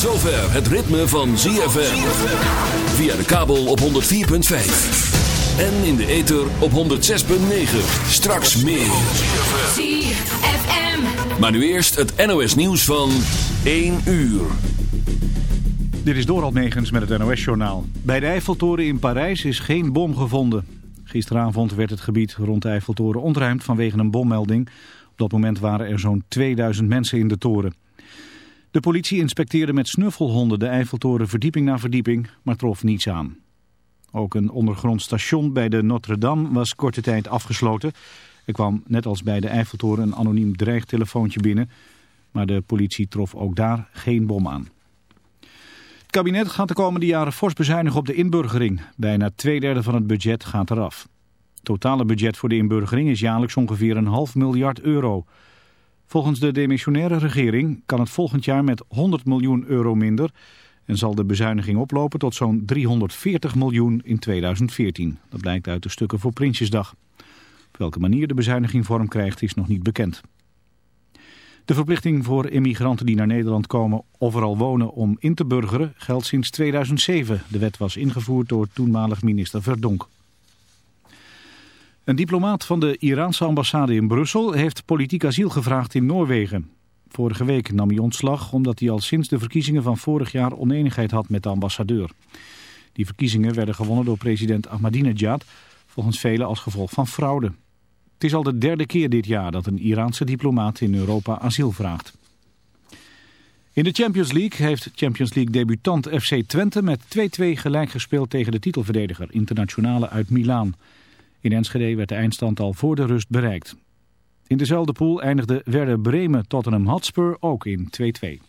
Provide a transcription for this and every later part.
zover het ritme van ZFM. Via de kabel op 104.5. En in de ether op 106.9. Straks meer. ZFM. Maar nu eerst het NOS nieuws van 1 uur. Dit is Doral Megens met het NOS-journaal. Bij de Eiffeltoren in Parijs is geen bom gevonden. Gisteravond werd het gebied rond de Eiffeltoren ontruimd vanwege een bommelding. Op dat moment waren er zo'n 2000 mensen in de toren. De politie inspecteerde met snuffelhonden de Eiffeltoren verdieping na verdieping, maar trof niets aan. Ook een ondergrond station bij de Notre-Dame was korte tijd afgesloten. Er kwam net als bij de Eiffeltoren een anoniem dreigtelefoontje binnen, maar de politie trof ook daar geen bom aan. Het kabinet gaat de komende jaren fors bezuinigen op de inburgering. Bijna twee derde van het budget gaat eraf. Het totale budget voor de inburgering is jaarlijks ongeveer een half miljard euro. Volgens de demissionaire regering kan het volgend jaar met 100 miljoen euro minder... en zal de bezuiniging oplopen tot zo'n 340 miljoen in 2014. Dat blijkt uit de stukken voor Prinsjesdag. Op welke manier de bezuiniging vorm krijgt is nog niet bekend. De verplichting voor immigranten die naar Nederland komen overal wonen om in te burgeren geldt sinds 2007. De wet was ingevoerd door toenmalig minister Verdonk. Een diplomaat van de Iraanse ambassade in Brussel heeft politiek asiel gevraagd in Noorwegen. Vorige week nam hij ontslag omdat hij al sinds de verkiezingen van vorig jaar oneenigheid had met de ambassadeur. Die verkiezingen werden gewonnen door president Ahmadinejad, volgens velen als gevolg van fraude. Het is al de derde keer dit jaar dat een Iraanse diplomaat in Europa asiel vraagt. In de Champions League heeft Champions League debutant FC Twente met 2-2 gelijk gespeeld tegen de titelverdediger Internationale uit Milaan. In Enschede werd de eindstand al voor de rust bereikt. In dezelfde pool eindigde Werder Bremen Tottenham Hotspur ook in 2-2.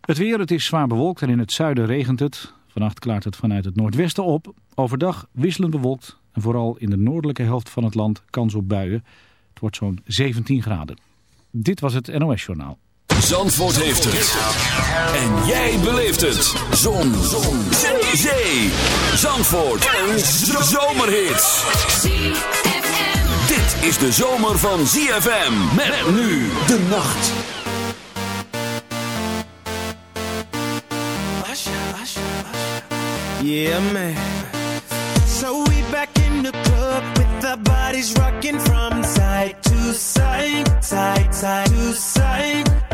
Het weer, het is zwaar bewolkt en in het zuiden regent het. Vannacht klaart het vanuit het noordwesten op. Overdag wisselend bewolkt en vooral in de noordelijke helft van het land kans op buien. Het wordt zo'n 17 graden. Dit was het NOS Journaal. Zandvoort heeft het. En jij beleeft het. Zon. Zon. Zee. Zandvoort. Een zomerhit. Dit is de zomer van ZFM. Met nu de nacht. Yeah, man. So we back in the club with our bodies rocking from side to side, side, side to side.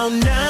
now, now.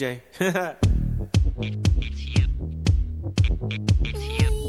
DJ.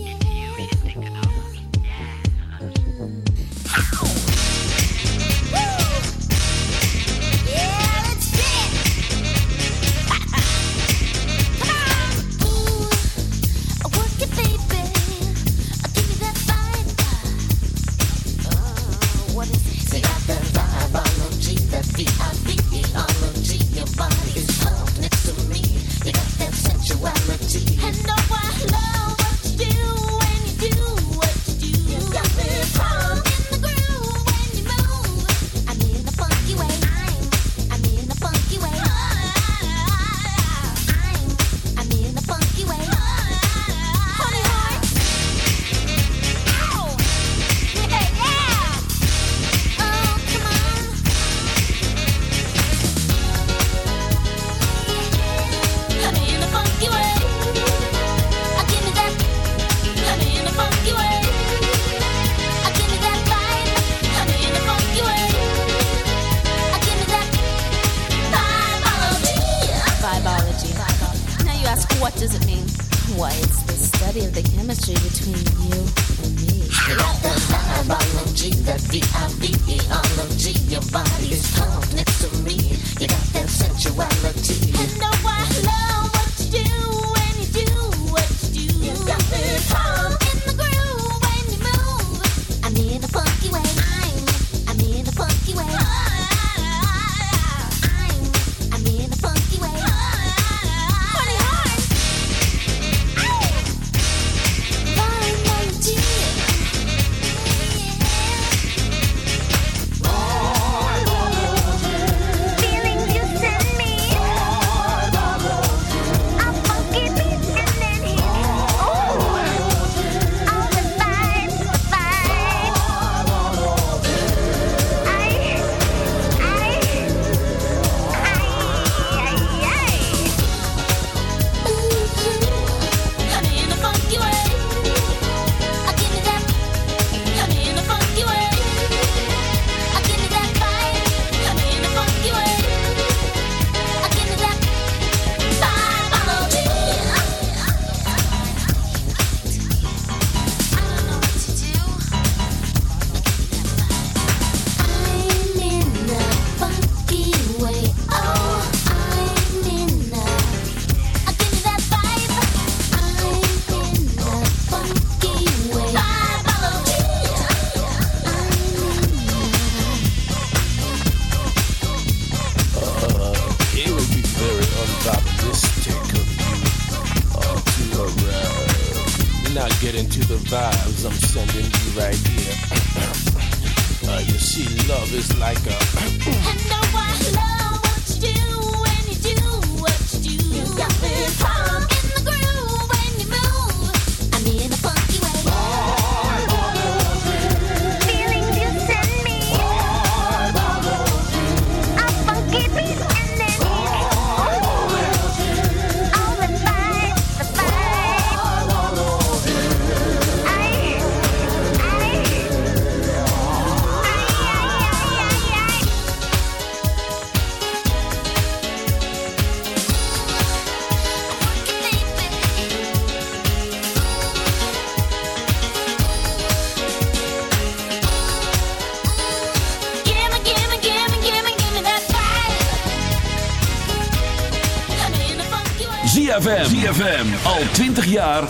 The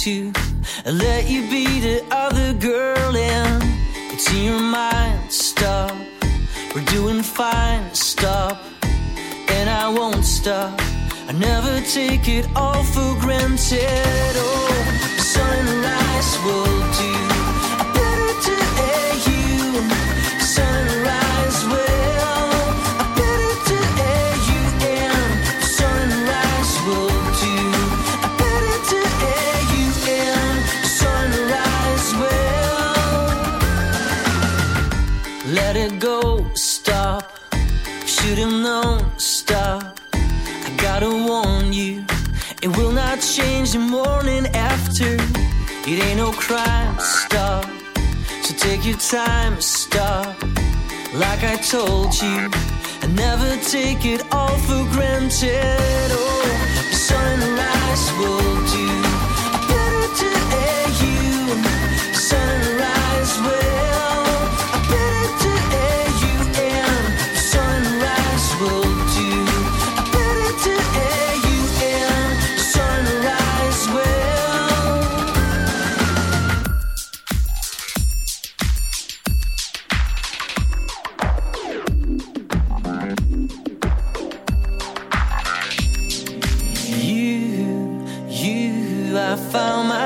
To let you be the other girl and it's in your mind, stop. We're doing fine, stop. And I won't stop. I never take it all for granted. Oh, sunrise will do. Better to air you. Change the morning after. It ain't no crime, stop. So take your time, stop. Like I told you, I never take it all for granted. Oh, the sunrise will do. Better to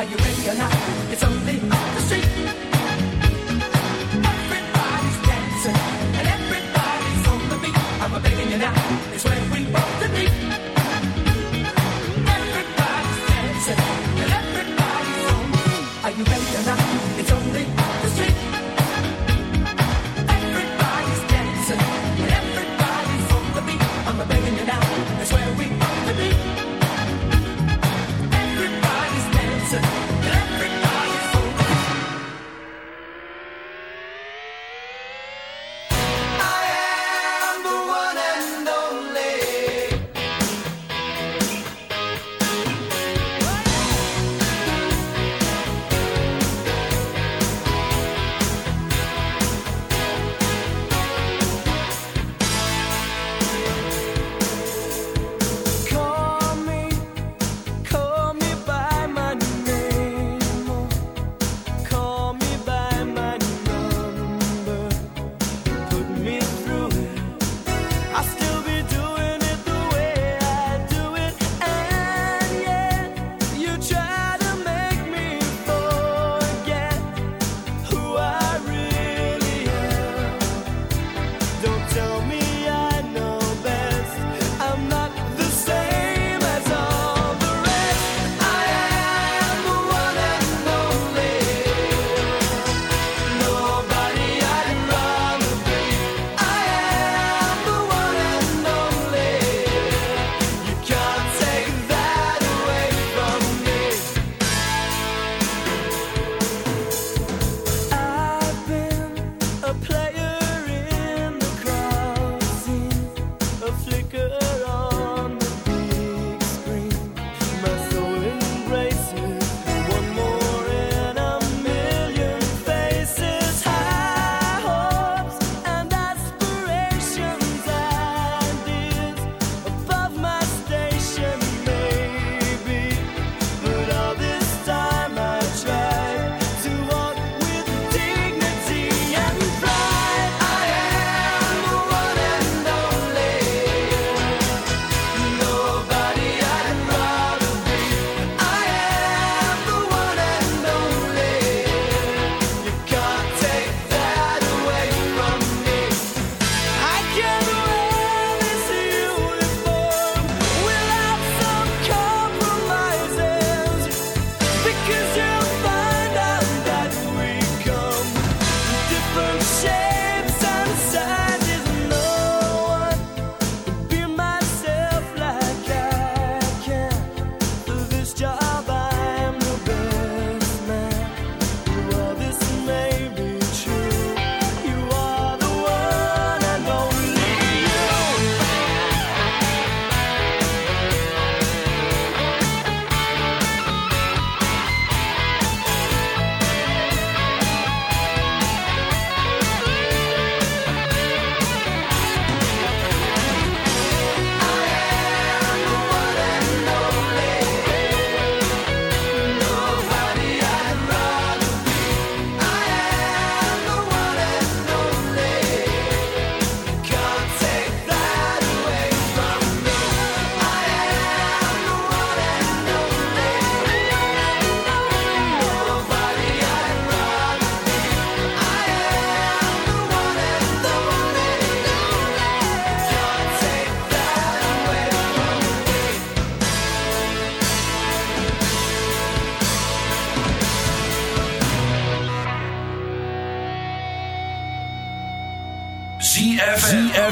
Are you ready? a place.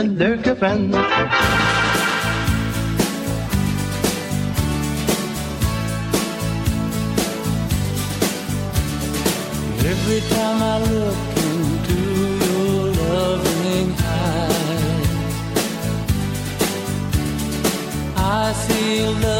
een leuke vent. Every time I look into your loving eyes, I see love.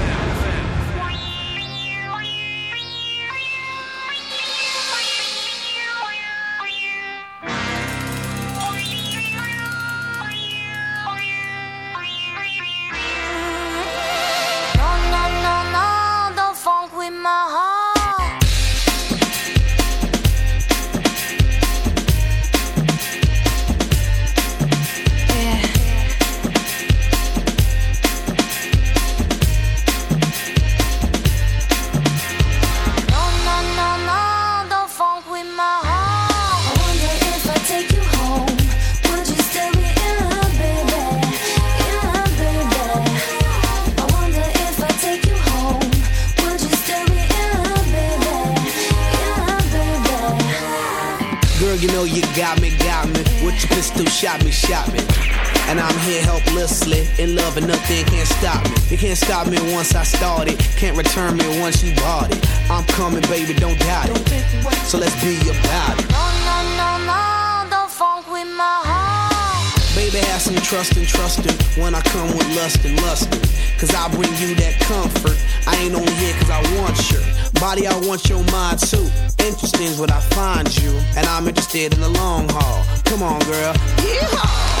Have some trust and trust it when I come with lust and lustin'. Cause I bring you that comfort. I ain't on here cause I want your body, I want your mind too. Interesting's what I find you, and I'm interested in the long haul. Come on, girl. Yeehaw!